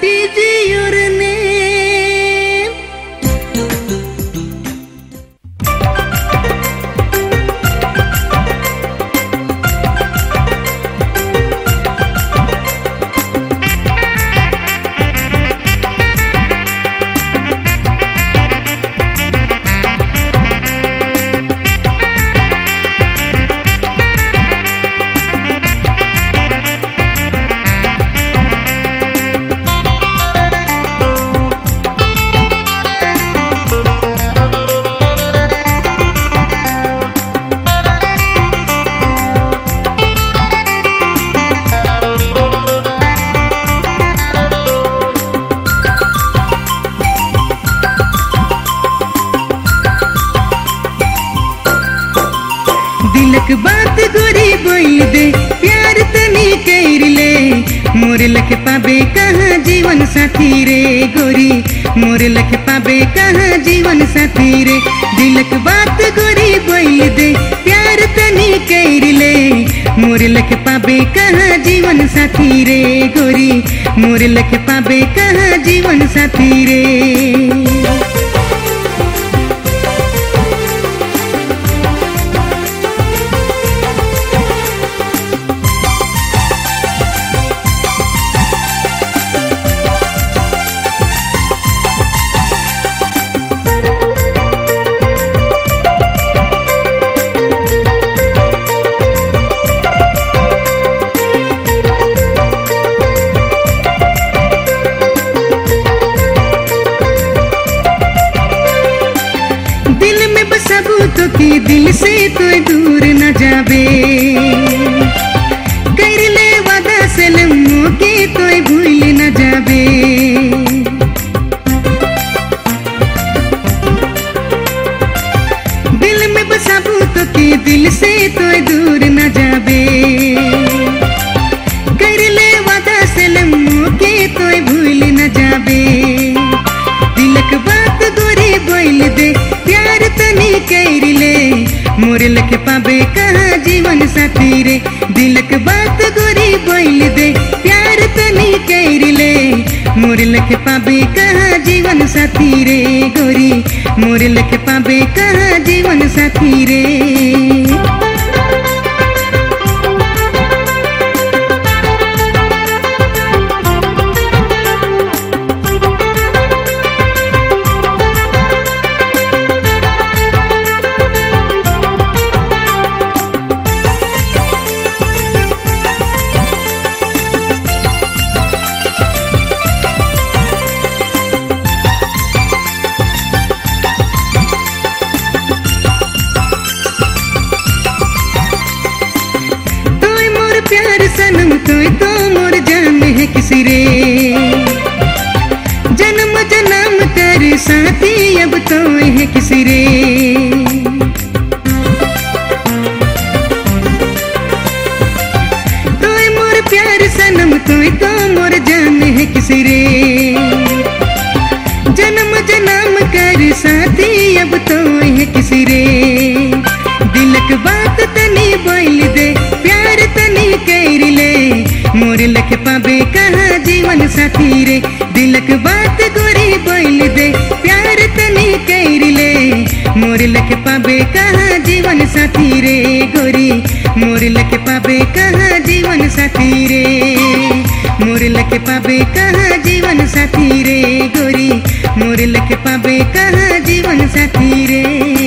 DJ दिलक बात गोरी बोल दे, प्यार तनी कर ले। मोर लख पाबे कहाँ जीवन साथी रे गोरी? मोर लख पाबे कहाँ जीवन साथी रे? दिलक बात गोरी बोल दे, प्यार तनी कर ले। मोर लख पाबे कहाँ जीवन साथी रे गोरी? मोर लख पाबे कहाँ जीवन साथी रे? दिल से तो बात गोरी बोल दे, प्यार तनी कर ले। मोर लख पाबे कहाँ जीवन साथी रे? दिलक बात गोरी बोल दे, प्यार तनी कर ले। मोर लख पाबे कहाँ जीवन साथी रे, गोरी? मोर लख पाबे कहाँ जीवन साथी रे? सनम तो मोर जान है किसी रे। जन्म जन्म कर साथी अब तोय है किसी रे। तोय मोर प्यार सनम तोय तो मोर जान है किसी रे। जन्म जन्म कर साथी अब तो है किसी रे। जीवन साथी रे दिलक बात गोरी बोल दे। प्यार तनी कैर ले। मोर लख पाबे कहाँ जीवन साथी रे गोरी? मोर लख पाबे कहाँ जीवन साथी रे? मोर लख पाबे कहाँ जीवन साथी रे गोरी? मोर लख पाबे कहाँ जीवन साथी रे?